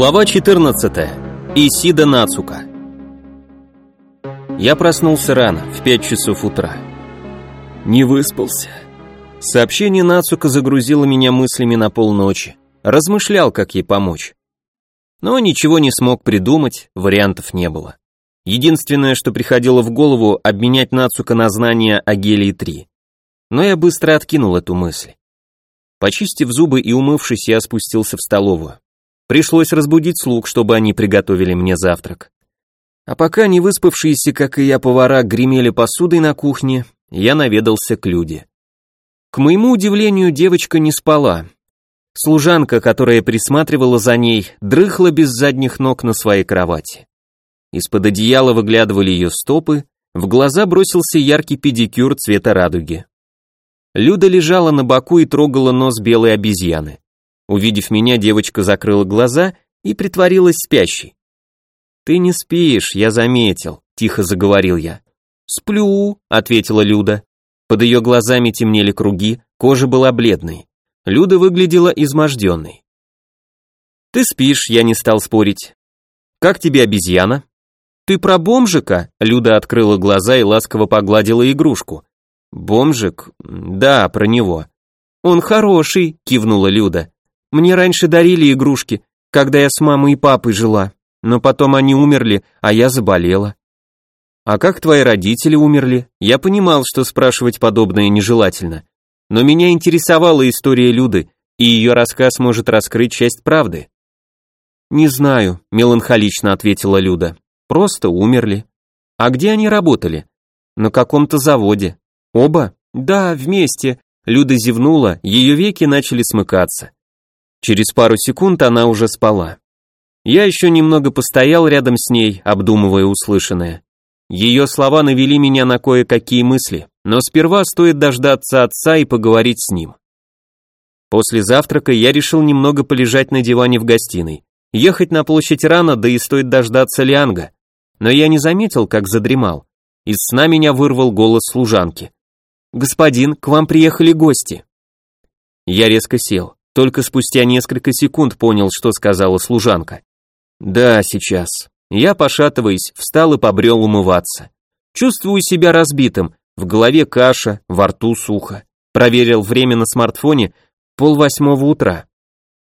Глава 14. Исида Нацука. Я проснулся рано, в 5 часов утра. Не выспался. Сообщение Нацука загрузило меня мыслями на полночи. Размышлял, как ей помочь. Но ничего не смог придумать, вариантов не было. Единственное, что приходило в голову, обменять Нацука на знания о гелии-3. Но я быстро откинул эту мысль. Почистив зубы и умывшись, я спустился в столовую. Пришлось разбудить слуг, чтобы они приготовили мне завтрак. А пока не выспавшиеся, как и я, повара гремели посудой на кухне, я наведался к Люде. К моему удивлению, девочка не спала. Служанка, которая присматривала за ней, дрыхла без задних ног на своей кровати. Из-под одеяла выглядывали ее стопы, в глаза бросился яркий педикюр цвета радуги. Люда лежала на боку и трогала нос белой обезьяны. Увидев меня, девочка закрыла глаза и притворилась спящей. «Ты не спишь, я заметил», — тихо заговорил я. «Сплю», — ответила Люда. Под ее глазами темнели круги, кожа была бледной. Люда выглядела изможденной. «Ты спишь», — я не стал спорить. «Как тебе обезьяна?» «Ты про бомжика?» — Люда открыла глаза и ласково погладила игрушку. «Бомжик? Да, про него». «Он хороший», — кивнула Люда. Мне раньше дарили игрушки, когда я с мамой и папой жила, но потом они умерли, а я заболела. А как твои родители умерли? Я понимал, что спрашивать подобное нежелательно. Но меня интересовала история Люды, и ее рассказ может раскрыть часть правды. Не знаю, меланхолично ответила Люда. Просто умерли. А где они работали? На каком-то заводе. Оба? Да, вместе. Люда зевнула, ее веки начали смыкаться. Через пару секунд она уже спала. Я еще немного постоял рядом с ней, обдумывая услышанное. Ее слова навели меня на кое-какие мысли, но сперва стоит дождаться отца и поговорить с ним. После завтрака я решил немного полежать на диване в гостиной. Ехать на площадь рано, да и стоит дождаться Лианга. Но я не заметил, как задремал. Из сна меня вырвал голос служанки. «Господин, к вам приехали гости». Я резко сел. Только спустя несколько секунд понял, что сказала служанка. Да, сейчас. Я, пошатываясь, встал и побрел умываться. Чувствую себя разбитым, в голове каша, во рту сухо. Проверил время на смартфоне, полвосьмого утра.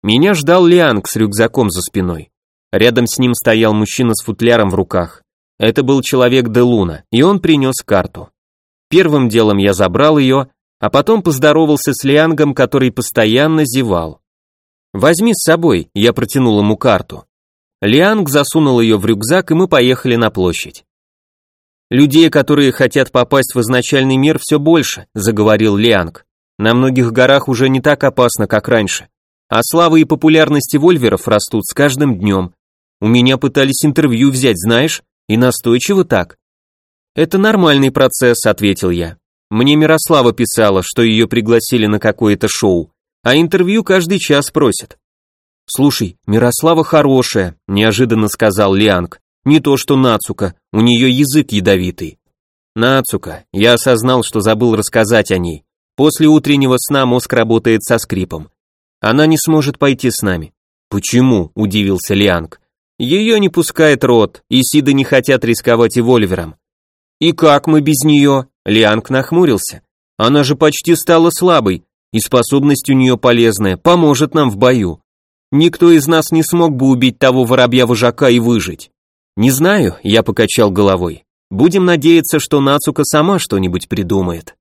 Меня ждал Лианг с рюкзаком за спиной. Рядом с ним стоял мужчина с футляром в руках. Это был человек де Луна, и он принес карту. Первым делом я забрал ее, а потом поздоровался с Лиангом, который постоянно зевал. «Возьми с собой», я протянул ему карту. Лианг засунул ее в рюкзак, и мы поехали на площадь. «Людей, которые хотят попасть в изначальный мир, все больше», заговорил Лианг. «На многих горах уже не так опасно, как раньше. А слава и популярности вольверов растут с каждым днем. У меня пытались интервью взять, знаешь, и настойчиво так». «Это нормальный процесс», ответил я. Мне Мирослава писала, что ее пригласили на какое-то шоу, а интервью каждый час просят. «Слушай, Мирослава хорошая», – неожиданно сказал Лианг. «Не то что Нацука, у нее язык ядовитый». «Нацука, я осознал, что забыл рассказать о ней. После утреннего сна мозг работает со скрипом. Она не сможет пойти с нами». «Почему?» – удивился Лианг. «Ее не пускает рот, и Сиды не хотят рисковать и Вольвером». «И как мы без нее?» Лианг нахмурился. Она же почти стала слабой, и способность у нее полезная, поможет нам в бою. Никто из нас не смог бы убить того воробья-вожака и выжить. Не знаю, я покачал головой. Будем надеяться, что Нацука сама что-нибудь придумает.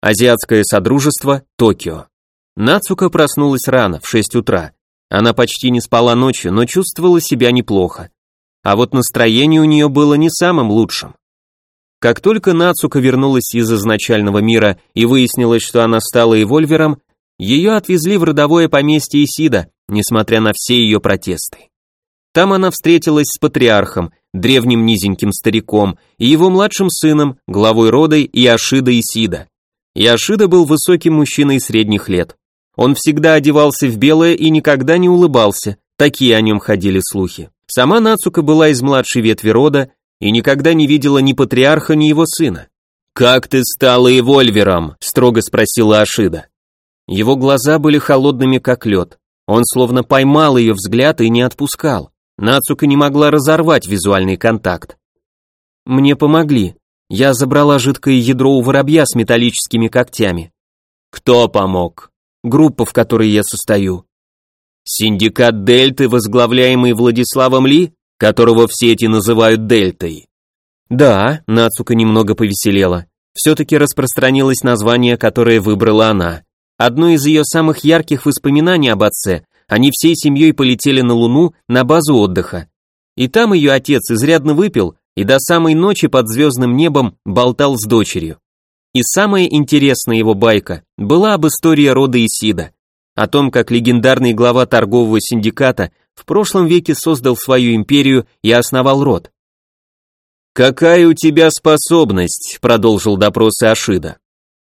Азиатское Содружество, Токио. Нацука проснулась рано, в 6 утра. Она почти не спала ночью, но чувствовала себя неплохо. А вот настроение у нее было не самым лучшим. Как только Нацука вернулась из изначального мира и выяснилось, что она стала эвольвером, ее отвезли в родовое поместье Исида, несмотря на все ее протесты. Там она встретилась с патриархом, древним низеньким стариком, и его младшим сыном, главой рода Иошида Исида. Иошида был высоким мужчиной средних лет. Он всегда одевался в белое и никогда не улыбался, такие о нем ходили слухи. Сама Нацука была из младшей ветви рода и никогда не видела ни патриарха, ни его сына. «Как ты стала эвольвером?» – строго спросила Ашида. Его глаза были холодными, как лед. Он словно поймал ее взгляд и не отпускал. Нацука не могла разорвать визуальный контакт. «Мне помогли. Я забрала жидкое ядро у воробья с металлическими когтями». «Кто помог?» «Группа, в которой я состою». «Синдикат Дельты, возглавляемый Владиславом Ли, которого все эти называют Дельтой?» «Да», — Нацука немного повеселела. Все-таки распространилось название, которое выбрала она. Одно из ее самых ярких воспоминаний об отце, они всей семьей полетели на Луну на базу отдыха. И там ее отец изрядно выпил и до самой ночи под звездным небом болтал с дочерью. И самая интересная его байка была об истории рода Исида, о том, как легендарный глава торгового синдиката в прошлом веке создал свою империю и основал род. «Какая у тебя способность?» – продолжил допрос Ашида.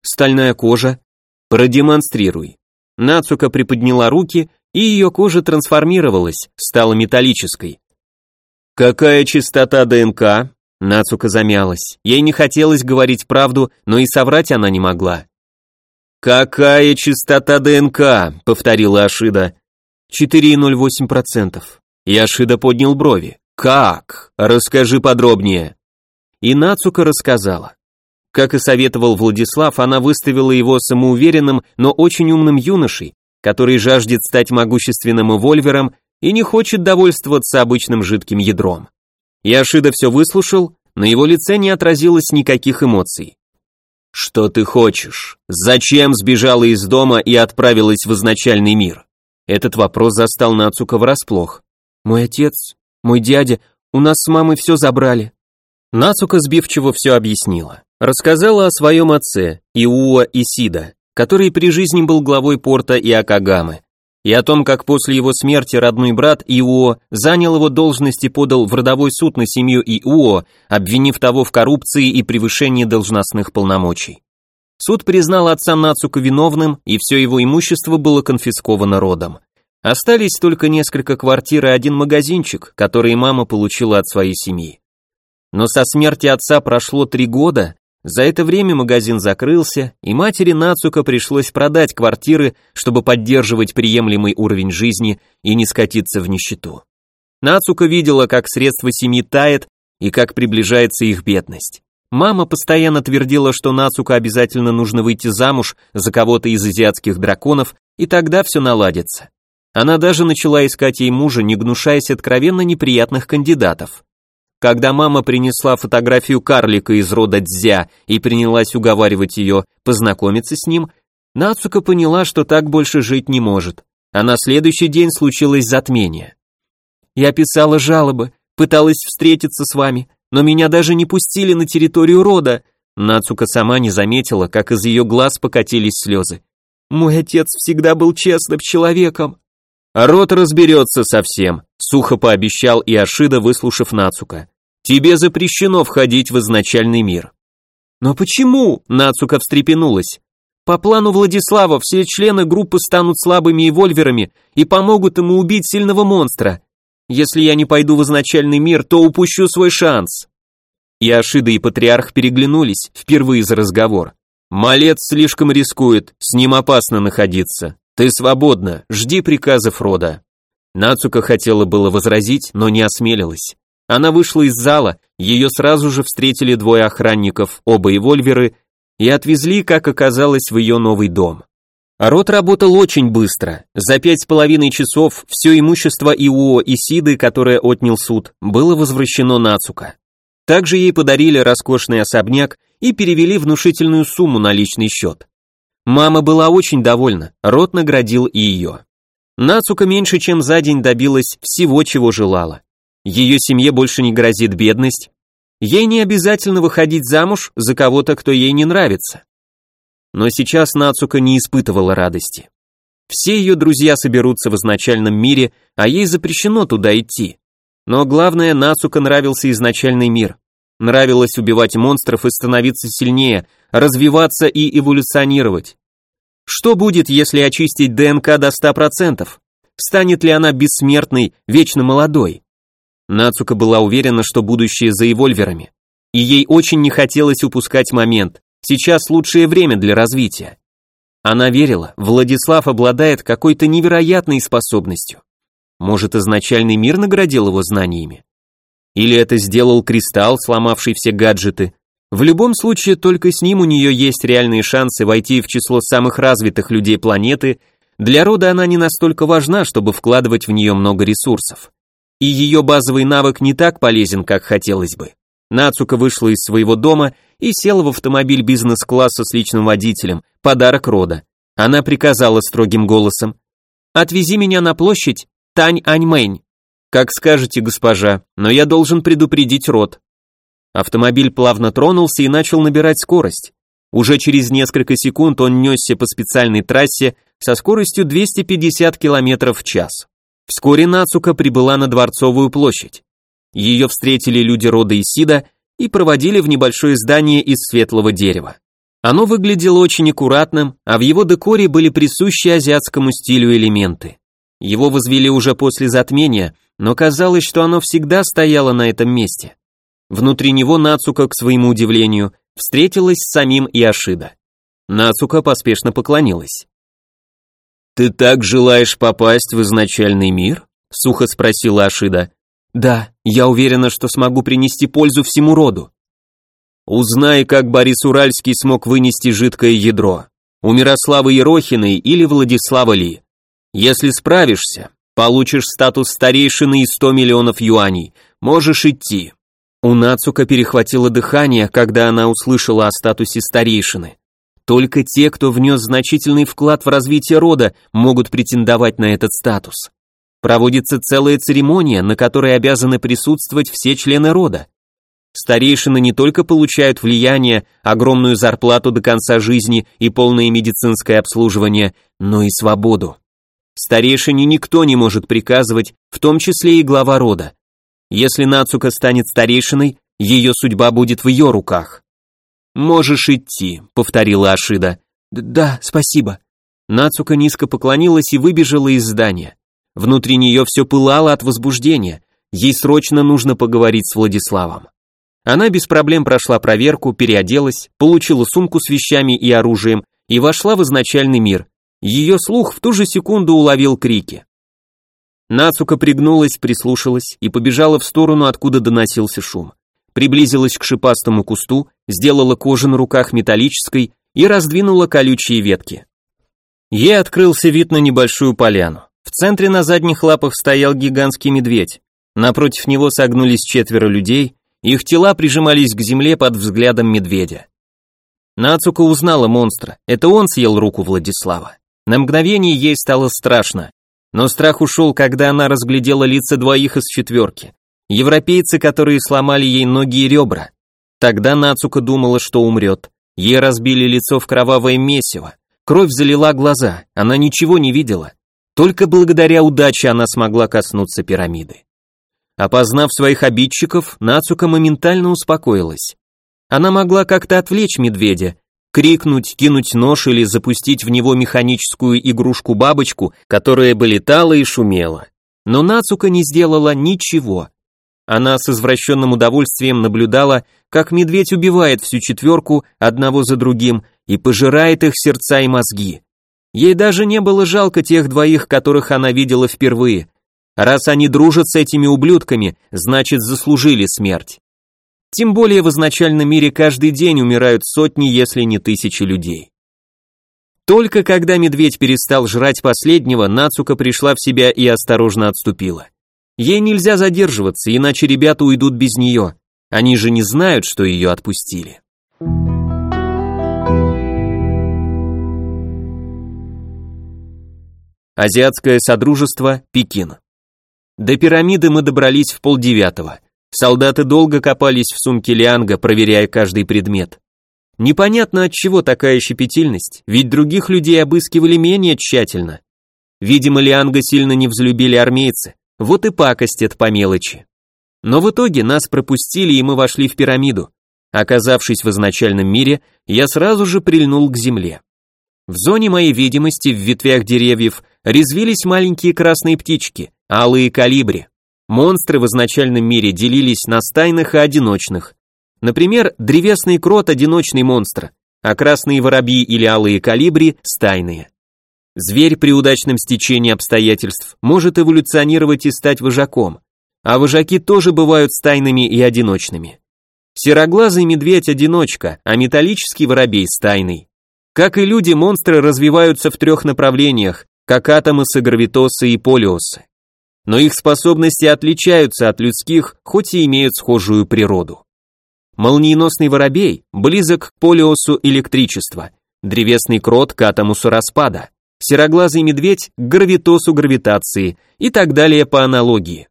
«Стальная кожа, Продемонстрируй. Нацука приподняла руки, и ее кожа трансформировалась, стала металлической. Какая чистота ДНК? Нацука замялась. Ей не хотелось говорить правду, но и соврать она не могла. Какая чистота ДНК? повторила Ашида. 4,08%. И Ашида поднял брови. Как? Расскажи подробнее. И Нацука рассказала. Как и советовал Владислав, она выставила его самоуверенным, но очень умным юношей, который жаждет стать могущественным эвольвером и не хочет довольствоваться обычным жидким ядром. Яшида все выслушал, на его лице не отразилось никаких эмоций. «Что ты хочешь? Зачем сбежала из дома и отправилась в изначальный мир?» Этот вопрос застал Нацука врасплох. «Мой отец, мой дядя, у нас с мамой все забрали». Нацука сбивчиво все объяснила. Рассказала о своем отце, Иуа Исида, который при жизни был главой порта Иакагамы, и о том, как после его смерти родной брат Иуо занял его должность и подал в родовой суд на семью Иуо, обвинив того в коррупции и превышении должностных полномочий. Суд признал отца Нацука виновным, и все его имущество было конфисковано родом. Остались только несколько квартир и один магазинчик, который мама получила от своей семьи. Но со смерти отца прошло три года, за это время магазин закрылся, и матери Нацука пришлось продать квартиры, чтобы поддерживать приемлемый уровень жизни и не скатиться в нищету. Нацука видела, как средства семьи тает и как приближается их бедность. Мама постоянно твердила, что Нацука обязательно нужно выйти замуж за кого-то из азиатских драконов, и тогда все наладится. Она даже начала искать ей мужа, не гнушаясь откровенно неприятных кандидатов. Когда мама принесла фотографию карлика из рода Дзя и принялась уговаривать ее познакомиться с ним, Нацука поняла, что так больше жить не может, а на следующий день случилось затмение. «Я писала жалобы, пыталась встретиться с вами, но меня даже не пустили на территорию рода», Нацука сама не заметила, как из ее глаз покатились слезы. «Мой отец всегда был честным человеком». «Рот разберется совсем», — сухо пообещал Иошида, выслушав Нацука. «Тебе запрещено входить в изначальный мир». «Но почему?» — Нацука встрепенулась. «По плану Владислава все члены группы станут слабыми эвольверами и помогут ему убить сильного монстра. Если я не пойду в изначальный мир, то упущу свой шанс». Иошида и Патриарх переглянулись впервые за разговор. «Малец слишком рискует, с ним опасно находиться. Ты свободна, жди приказов рода. Нацука хотела было возразить, но не осмелилась. Она вышла из зала, ее сразу же встретили двое охранников, оба эвольверы, и отвезли, как оказалось, в ее новый дом. Рот работал очень быстро. За пять с половиной часов все имущество Иуо и Сиды, которое отнял суд, было возвращено Нацука. Также ей подарили роскошный особняк и перевели внушительную сумму на личный счет. Мама была очень довольна, Рот наградил и ее. Нацука меньше чем за день добилась всего, чего желала. Ее семье больше не грозит бедность, ей не обязательно выходить замуж за кого-то, кто ей не нравится. Но сейчас Нацука не испытывала радости. Все ее друзья соберутся в изначальном мире, а ей запрещено туда идти. Но главное, Нацука нравился изначальный мир. Нравилось убивать монстров и становиться сильнее, развиваться и эволюционировать. Что будет, если очистить ДНК до 100%? Станет ли она бессмертной, вечно молодой? Нацука была уверена, что будущее за эвольверами. И ей очень не хотелось упускать момент. Сейчас лучшее время для развития. Она верила, Владислав обладает какой-то невероятной способностью. Может, изначальный мир наградил его знаниями? Или это сделал кристалл, сломавший все гаджеты? В любом случае, только с ним у нее есть реальные шансы войти в число самых развитых людей планеты. Для рода она не настолько важна, чтобы вкладывать в нее много ресурсов. И ее базовый навык не так полезен, как хотелось бы. Нацука вышла из своего дома и села в автомобиль бизнес-класса с личным водителем, подарок рода. Она приказала строгим голосом, «Отвези меня на площадь Тань Аньмэнь». «Как скажете, госпожа, но я должен предупредить род». Автомобиль плавно тронулся и начал набирать скорость. Уже через несколько секунд он несся по специальной трассе со скоростью 250 км в час. Вскоре Нацука прибыла на Дворцовую площадь. Ее встретили люди рода Исида и проводили в небольшое здание из светлого дерева. Оно выглядело очень аккуратным, а в его декоре были присущи азиатскому стилю элементы. Его возвели уже после затмения, но казалось, что оно всегда стояло на этом месте. Внутри него Нацука, к своему удивлению, встретилась с самим Иошида. Нацука поспешно поклонилась. «Ты так желаешь попасть в изначальный мир?» — сухо спросила Ашида. Да, я уверена, что смогу принести пользу всему роду. Узнай, как Борис Уральский смог вынести жидкое ядро. У Мирославы Ерохиной или Владислава Ли. Если справишься, получишь статус старейшины и 100 миллионов юаней. Можешь идти. У Нацука перехватило дыхание, когда она услышала о статусе старейшины. Только те, кто внес значительный вклад в развитие рода, могут претендовать на этот статус. Проводится целая церемония, на которой обязаны присутствовать все члены рода. Старейшины не только получают влияние, огромную зарплату до конца жизни и полное медицинское обслуживание, но и свободу. Старейшине никто не может приказывать, в том числе и глава рода. Если Нацука станет старейшиной, ее судьба будет в ее руках. «Можешь идти», — повторила Ашида. «Да, спасибо». Нацука низко поклонилась и выбежала из здания. Внутри нее все пылало от возбуждения. Ей срочно нужно поговорить с Владиславом. Она без проблем прошла проверку, переоделась, получила сумку с вещами и оружием и вошла в изначальный мир. Ее слух в ту же секунду уловил крики. Нацука пригнулась, прислушалась и побежала в сторону, откуда доносился шум. Приблизилась к шипастому кусту, сделала кожу на руках металлической и раздвинула колючие ветки. Ей открылся вид на небольшую поляну. В центре на задних лапах стоял гигантский медведь. Напротив него согнулись четверо людей, их тела прижимались к земле под взглядом медведя. Нацука узнала монстра, это он съел руку Владислава. На мгновение ей стало страшно, но страх ушел, когда она разглядела лица двоих из четверки. Европейцы, которые сломали ей ноги и ребра. Тогда Нацука думала, что умрет. Ей разбили лицо в кровавое месиво. Кровь залила глаза, она ничего не видела. Только благодаря удаче она смогла коснуться пирамиды. Опознав своих обидчиков, Нацука моментально успокоилась. Она могла как-то отвлечь медведя, крикнуть, кинуть нож или запустить в него механическую игрушку-бабочку, которая бы летала и шумела. Но Нацука не сделала ничего. Она с извращенным удовольствием наблюдала, как медведь убивает всю четверку одного за другим и пожирает их сердца и мозги. Ей даже не было жалко тех двоих, которых она видела впервые. Раз они дружат с этими ублюдками, значит заслужили смерть. Тем более в изначальном мире каждый день умирают сотни, если не тысячи людей. Только когда медведь перестал жрать последнего, Нацука пришла в себя и осторожно отступила. Ей нельзя задерживаться, иначе ребята уйдут без нее. Они же не знают, что ее отпустили. Азиатское Содружество, Пекин. До пирамиды мы добрались в полдевятого. Солдаты долго копались в сумке Лианга, проверяя каждый предмет. Непонятно от чего такая щепетильность, ведь других людей обыскивали менее тщательно. Видимо, Лианга сильно не взлюбили армейцы, вот и пакостят по мелочи. Но в итоге нас пропустили, и мы вошли в пирамиду. Оказавшись в изначальном мире, я сразу же прильнул к земле. В зоне моей видимости в ветвях деревьев резвились маленькие красные птички, алые калибри. Монстры в изначальном мире делились на стайных и одиночных. Например, древесный крот – одиночный монстр, а красные воробьи или алые калибри – стайные. Зверь при удачном стечении обстоятельств может эволюционировать и стать вожаком, а вожаки тоже бывают стайными и одиночными. Сероглазый медведь – одиночка, а металлический воробей – стайный. Как и люди, монстры развиваются в трех направлениях, как атомосы, гравитосы и полиосы. Но их способности отличаются от людских, хоть и имеют схожую природу. Молниеносный воробей близок к полиосу электричества, древесный крот к атомусу распада, сероглазый медведь к гравитосу гравитации и так далее по аналогии.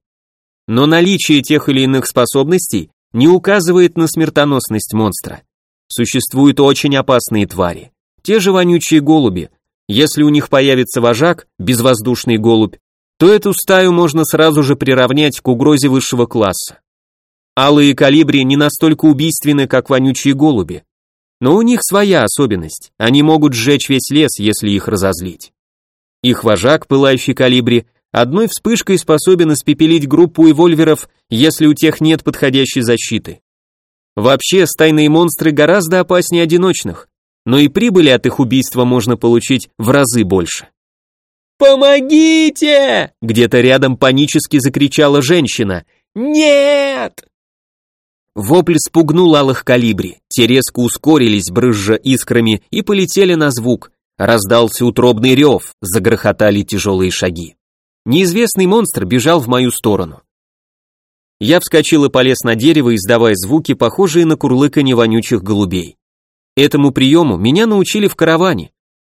Но наличие тех или иных способностей не указывает на смертоносность монстра. Существуют очень опасные твари. Те же вонючие голуби. Если у них появится вожак, безвоздушный голубь, то эту стаю можно сразу же приравнять к угрозе высшего класса. Алые калибри не настолько убийственны, как вонючие голуби. Но у них своя особенность. Они могут сжечь весь лес, если их разозлить. Их вожак, пылающий калибри, одной вспышкой способен испепелить группу эвольверов, если у тех нет подходящей защиты. Вообще, стайные монстры гораздо опаснее одиночных, но и прибыли от их убийства можно получить в разы больше. «Помогите!» Где-то рядом панически закричала женщина. «Нет!» Вопль спугнул алых калибри, те резко ускорились, брызжа искрами, и полетели на звук. Раздался утробный рев, загрохотали тяжелые шаги. Неизвестный монстр бежал в мою сторону. Я вскочил и полез на дерево, издавая звуки, похожие на курлыканье вонючих голубей. Этому приему меня научили в караване.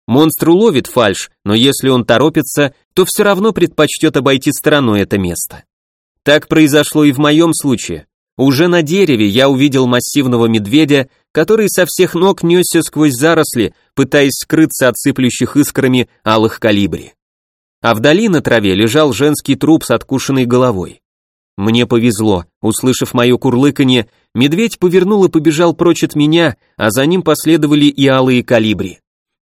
Монстр уловит фальш, но если он торопится, то все равно предпочтет обойти стороной это место. Так произошло и в моем случае. Уже на дереве я увидел массивного медведя, который со всех ног несся сквозь заросли, пытаясь скрыться от сыплющих искрами алых калибри. А вдали на траве лежал женский труп с откушенной головой. Мне повезло, услышав мое курлыканье, медведь повернул и побежал прочь от меня, а за ним последовали и алые калибри.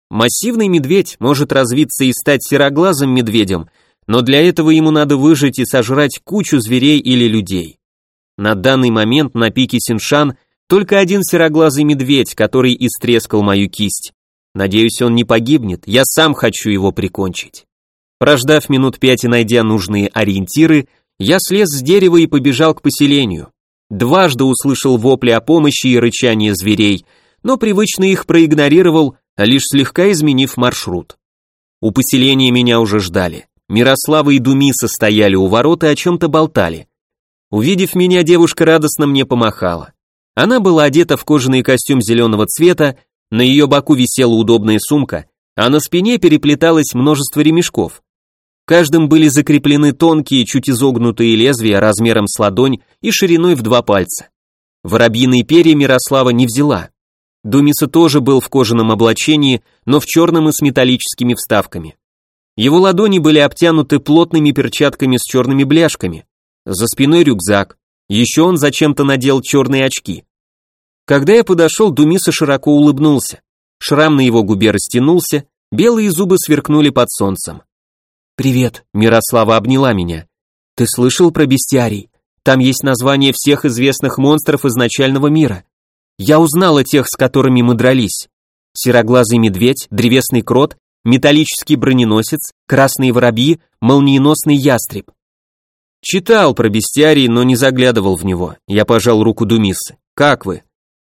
Массивный медведь может развиться и стать сероглазым медведем, но для этого ему надо выжить и сожрать кучу зверей или людей. На данный момент на пике Синшан только один сероглазый медведь, который истрескал мою кисть. Надеюсь, он не погибнет, я сам хочу его прикончить. Прождав минут пять и найдя нужные ориентиры, я слез с дерева и побежал к поселению. Дважды услышал вопли о помощи и рычание зверей, но привычно их проигнорировал, лишь слегка изменив маршрут. У поселения меня уже ждали. Мирослава и Думиса стояли у ворот и о чем-то болтали. Увидев меня, девушка радостно мне помахала. Она была одета в кожаный костюм зеленого цвета, на ее боку висела удобная сумка, а на спине переплеталось множество ремешков. Каждым были закреплены тонкие, чуть изогнутые лезвия размером с ладонь и шириной в два пальца. Воробьиные перья Мирослава не взяла. Думиса тоже был в кожаном облачении, но в черном и с металлическими вставками. Его ладони были обтянуты плотными перчатками с черными бляшками, за спиной рюкзак, еще он зачем-то надел черные очки. Когда я подошел, Думиса широко улыбнулся. Шрам на его губе растянулся, белые зубы сверкнули под солнцем. «Привет», — Мирослава обняла меня. «Ты слышал про бестиарий? Там есть название всех известных монстров изначального мира. Я узнала тех, с которыми мы дрались. Сероглазый медведь, древесный крот, металлический броненосец, красные воробьи, молниеносный ястреб. Читал про бестиарий, но не заглядывал в него. Я пожал руку Думисы. Как вы?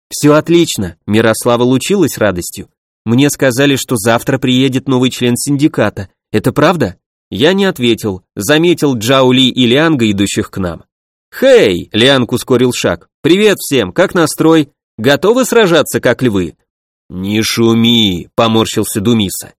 Все отлично. Мирослава лучилась радостью. Мне сказали, что завтра приедет новый член синдиката. Это правда? Я не ответил. Заметил Джаули и Лианга, идущих к нам. «Хей!» — Лианг ускорил шаг. «Привет всем! Как настрой? Готовы сражаться, как львы?» «Не шуми!» — поморщился Думиса.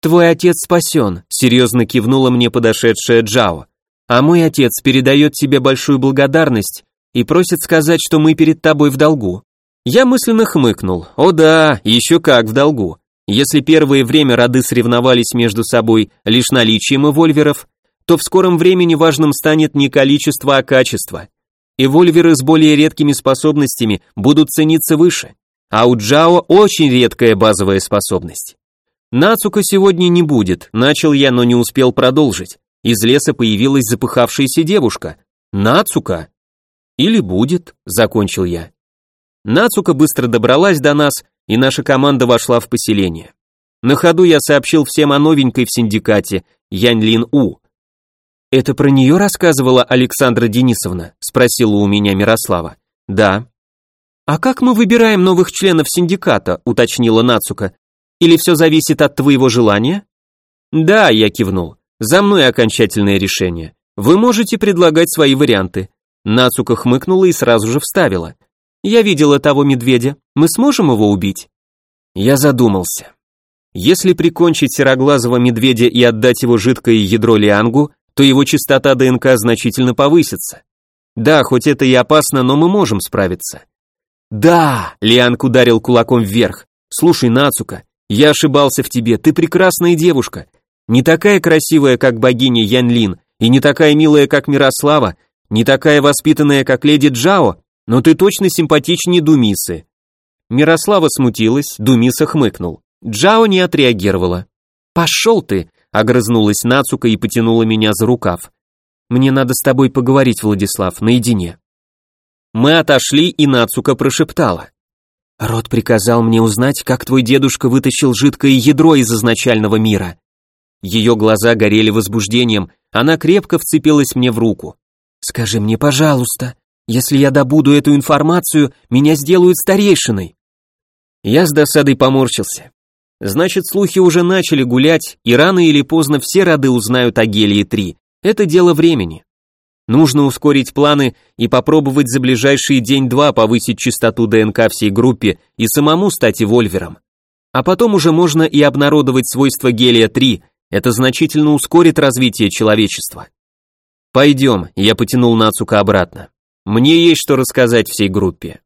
«Твой отец спасен», — серьезно кивнула мне подошедшая Джао. А мой отец передает тебе большую благодарность и просит сказать, что мы перед тобой в долгу. Я мысленно хмыкнул. О да, еще как в долгу. Если первое время роды соревновались между собой лишь наличием эвольверов, то в скором времени важным станет не количество, а качество. Эвольверы с более редкими способностями будут цениться выше, а у Джао очень редкая базовая способность. Нацука сегодня не будет, начал я, но не успел продолжить. Из леса появилась запыхавшаяся девушка. Нацука. Или будет, закончил я. Нацука быстро добралась до нас, и наша команда вошла в поселение. На ходу я сообщил всем о новенькой в синдикате, Янь Лин У. «Это про нее рассказывала Александра Денисовна?» – спросила у меня Мирослава. «Да». «А как мы выбираем новых членов синдиката?» – уточнила Нацука. «Или все зависит от твоего желания?» «Да», – я кивнул. «За мной окончательное решение. Вы можете предлагать свои варианты». Нацука хмыкнула и сразу же вставила. «Я видела того медведя. Мы сможем его убить?» Я задумался. Если прикончить сероглазого медведя и отдать его жидкое ядро Лиангу, то его частота ДНК значительно повысится. Да, хоть это и опасно, но мы можем справиться. Да, Лианг ударил кулаком вверх. Слушай, Нацука, я ошибался в тебе, ты прекрасная девушка. Не такая красивая, как богиня Янлин, и не такая милая, как Мирослава, не такая воспитанная, как леди Джао, но ты точно симпатичнее Думисы. Мирослава смутилась, Думиса хмыкнул. Джао не отреагировала. «Пошел ты!» — огрызнулась Нацука и потянула меня за рукав. «Мне надо с тобой поговорить, Владислав, наедине». Мы отошли, и Нацука прошептала. «Род приказал мне узнать, как твой дедушка вытащил жидкое ядро из изначального мира». Ее глаза горели возбуждением, она крепко вцепилась мне в руку. «Скажи мне, пожалуйста, если я добуду эту информацию, меня сделают старейшиной». Я с досадой поморщился. Значит, слухи уже начали гулять, и рано или поздно все роды узнают о Гелии-3. Это дело времени. Нужно ускорить планы и попробовать за ближайшие день-два повысить частоту ДНК всей группе и самому стать эвольвером. А потом уже можно и обнародовать свойства Гелия-3, это значительно ускорит развитие человечества. Пойдем, я потянул Нацука обратно. Мне есть что рассказать всей группе.